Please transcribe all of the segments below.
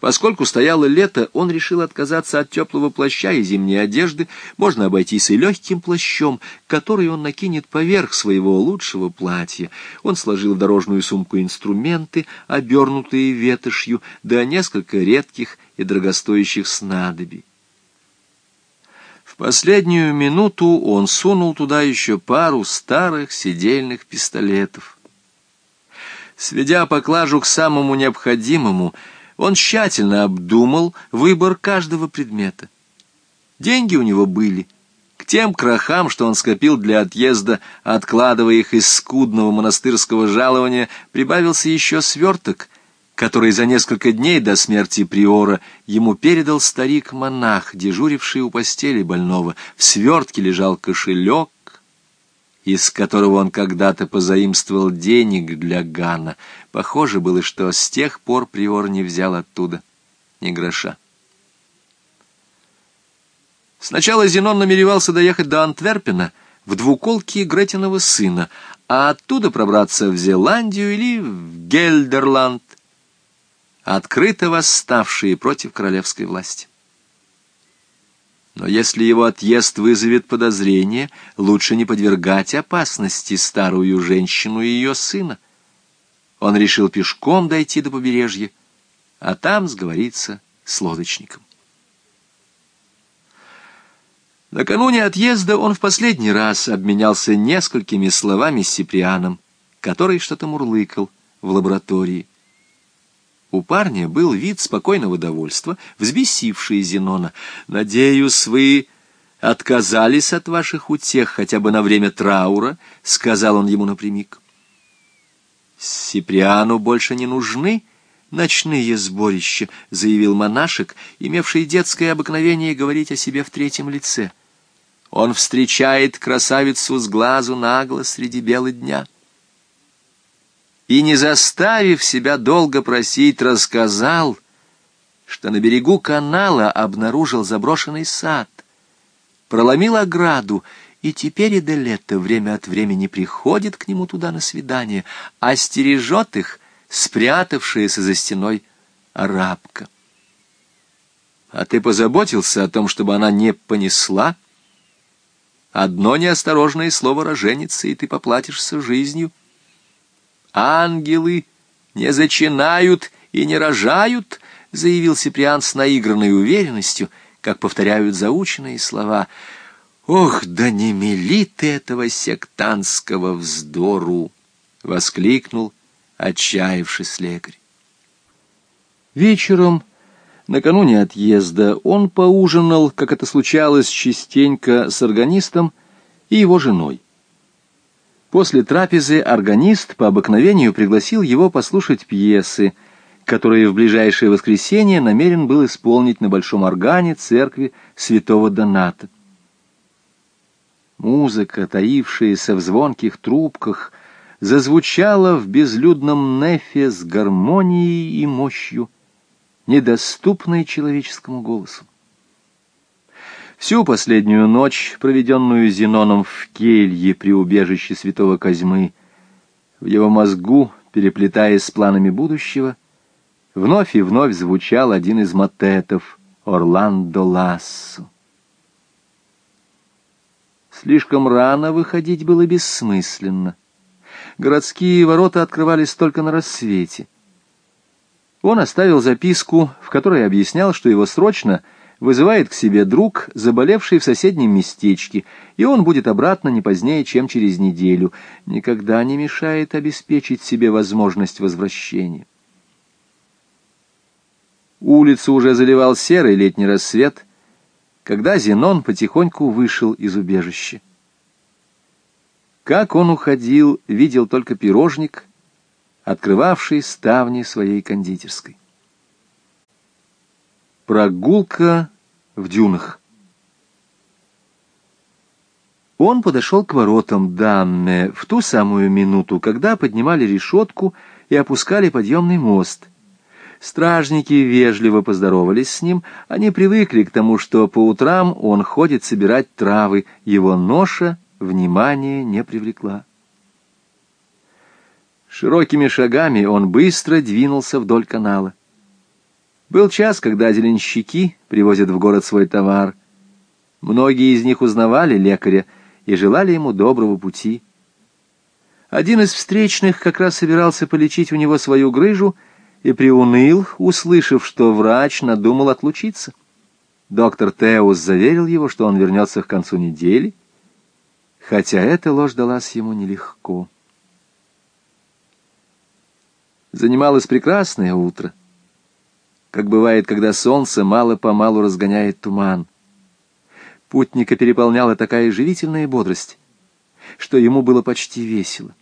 Поскольку стояло лето, он решил отказаться от теплого плаща и зимней одежды, можно обойтись и легким плащом, который он накинет поверх своего лучшего платья. Он сложил в дорожную сумку инструменты, обернутые ветошью, да несколько редких и дорогостоящих снадобий. В последнюю минуту он сунул туда еще пару старых сидельных пистолетов. Сведя поклажу к самому необходимому, он тщательно обдумал выбор каждого предмета. Деньги у него были. К тем крахам, что он скопил для отъезда, откладывая их из скудного монастырского жалования, прибавился еще сверток, который за несколько дней до смерти приора ему передал старик-монах, дежуривший у постели больного. В свертке лежал кошелек, из которого он когда-то позаимствовал денег для Гана. Похоже было, что с тех пор Приор не взял оттуда ни гроша. Сначала Зенон намеревался доехать до Антверпена в двуколке Гретиного сына, а оттуда пробраться в Зеландию или в Гельдерланд, открыто восставшие против королевской власти. Но если его отъезд вызовет подозрение, лучше не подвергать опасности старую женщину и ее сына. Он решил пешком дойти до побережья, а там сговориться с лодочником. Накануне отъезда он в последний раз обменялся несколькими словами с Сиприаном, который что-то мурлыкал в лаборатории. У парня был вид спокойного довольства, взбесивший Зенона. «Надеюсь, вы отказались от ваших утех хотя бы на время траура», — сказал он ему напрямик. «Сиприану больше не нужны ночные сборища», — заявил монашек, имевший детское обыкновение говорить о себе в третьем лице. «Он встречает красавицу с глазу на глаз среди бела дня» и, не заставив себя долго просить, рассказал, что на берегу канала обнаружил заброшенный сад, проломил ограду, и теперь и до лета время от времени приходит к нему туда на свидание, а их спрятавшаяся за стеной арабка. А ты позаботился о том, чтобы она не понесла? Одно неосторожное слово роженица, и ты поплатишься жизнью. «Ангелы не зачинают и не рожают», — заявил Сиприан с наигранной уверенностью, как повторяют заученные слова. «Ох, да не мели ты этого сектантского вздору!» — воскликнул отчаявшись лекарь. Вечером, накануне отъезда, он поужинал, как это случалось частенько, с органистом и его женой. После трапезы органист по обыкновению пригласил его послушать пьесы, которые в ближайшее воскресенье намерен был исполнить на большом органе церкви святого Доната. Музыка, таившаяся в звонких трубках, зазвучала в безлюдном нефе с гармонией и мощью, недоступной человеческому голосу. Всю последнюю ночь, проведенную Зеноном в келье при убежище святого Козьмы, в его мозгу, переплетаясь с планами будущего, вновь и вновь звучал один из мотетов Орландо Лассо. Слишком рано выходить было бессмысленно. Городские ворота открывались только на рассвете. Он оставил записку, в которой объяснял, что его срочно — вызывает к себе друг, заболевший в соседнем местечке, и он будет обратно не позднее, чем через неделю. Никогда не мешает обеспечить себе возможность возвращения. Улицу уже заливал серый летний рассвет, когда Зенон потихоньку вышел из убежища. Как он уходил, видел только пирожник, открывавший ставни своей кондитерской. Прогулка в дюнах. Он подошел к воротам Данне в ту самую минуту, когда поднимали решетку и опускали подъемный мост. Стражники вежливо поздоровались с ним, они привыкли к тому, что по утрам он ходит собирать травы, его ноша внимания не привлекла. Широкими шагами он быстро двинулся вдоль канала. Был час, когда зеленщики привозят в город свой товар. Многие из них узнавали лекаря и желали ему доброго пути. Один из встречных как раз собирался полечить у него свою грыжу и приуныл, услышав, что врач надумал отлучиться. Доктор Теус заверил его, что он вернется к концу недели, хотя эта ложь далась ему нелегко. Занималось прекрасное утро, как бывает, когда солнце мало-помалу разгоняет туман. Путника переполняла такая живительная бодрость, что ему было почти весело.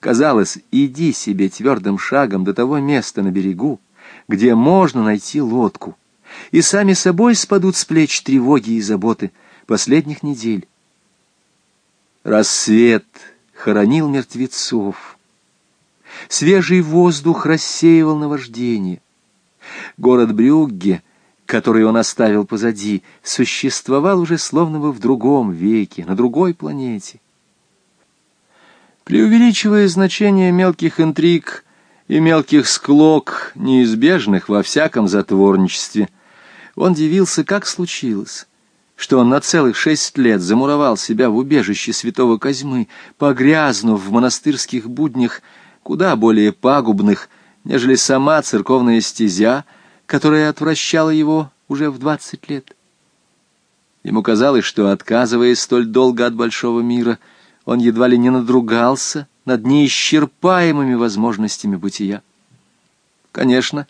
Казалось, иди себе твердым шагом до того места на берегу, где можно найти лодку, и сами собой спадут с плеч тревоги и заботы последних недель. Рассвет хоронил мертвецов. Свежий воздух рассеивал наваждение. Город Брюгге, который он оставил позади, существовал уже словно бы в другом веке, на другой планете. Преувеличивая значение мелких интриг и мелких склок, неизбежных во всяком затворничестве, он дивился, как случилось, что он на целых шесть лет замуровал себя в убежище святого Козьмы, погрязнув в монастырских буднях, куда более пагубных, нежели сама церковная стезя, которая отвращала его уже в двадцать лет. Ему казалось, что, отказываясь столь долго от большого мира, — он едва ли не надругался над неисчерпаемыми возможностями бытия. Конечно,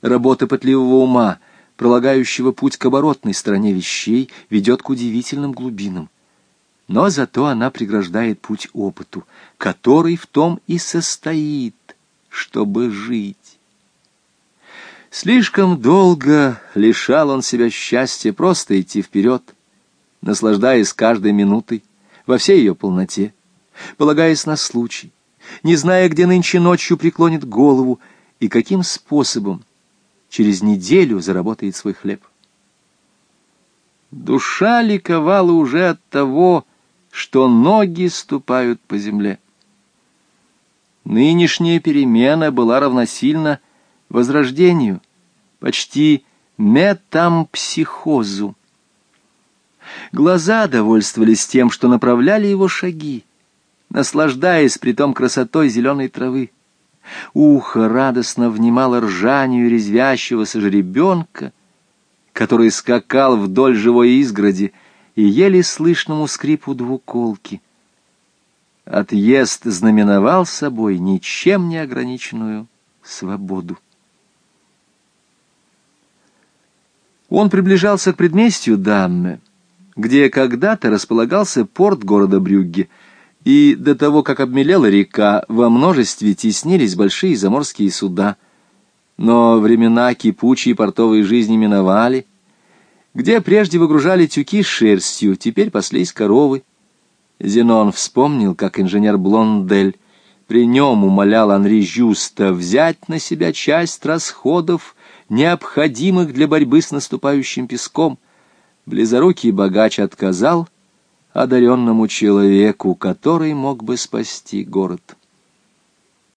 работа пытливого ума, пролагающего путь к оборотной стороне вещей, ведет к удивительным глубинам. Но зато она преграждает путь опыту, который в том и состоит, чтобы жить. Слишком долго лишал он себя счастья просто идти вперед, наслаждаясь каждой минутой, во всей ее полноте, полагаясь на случай, не зная, где нынче ночью преклонит голову и каким способом через неделю заработает свой хлеб. Душа ликовала уже от того, что ноги ступают по земле. Нынешняя перемена была равносильна возрождению, почти метампсихозу. Глаза довольствовались тем, что направляли его шаги, наслаждаясь притом красотой зеленой травы. Ухо радостно внимало ржанию резвящегося жеребенка, который скакал вдоль живой изгороди и еле слышному скрипу двуколки. Отъезд знаменовал собой ничем не ограниченную свободу. Он приближался к предместью Дамме, где когда-то располагался порт города Брюгге, и до того, как обмелела река, во множестве теснились большие заморские суда. Но времена кипучей портовой жизни миновали. Где прежде выгружали тюки с шерстью, теперь паслись коровы. Зенон вспомнил, как инженер Блондель при нем умолял Анри Жюста взять на себя часть расходов, необходимых для борьбы с наступающим песком — близорукий богач отказал одаренному человеку, который мог бы спасти город.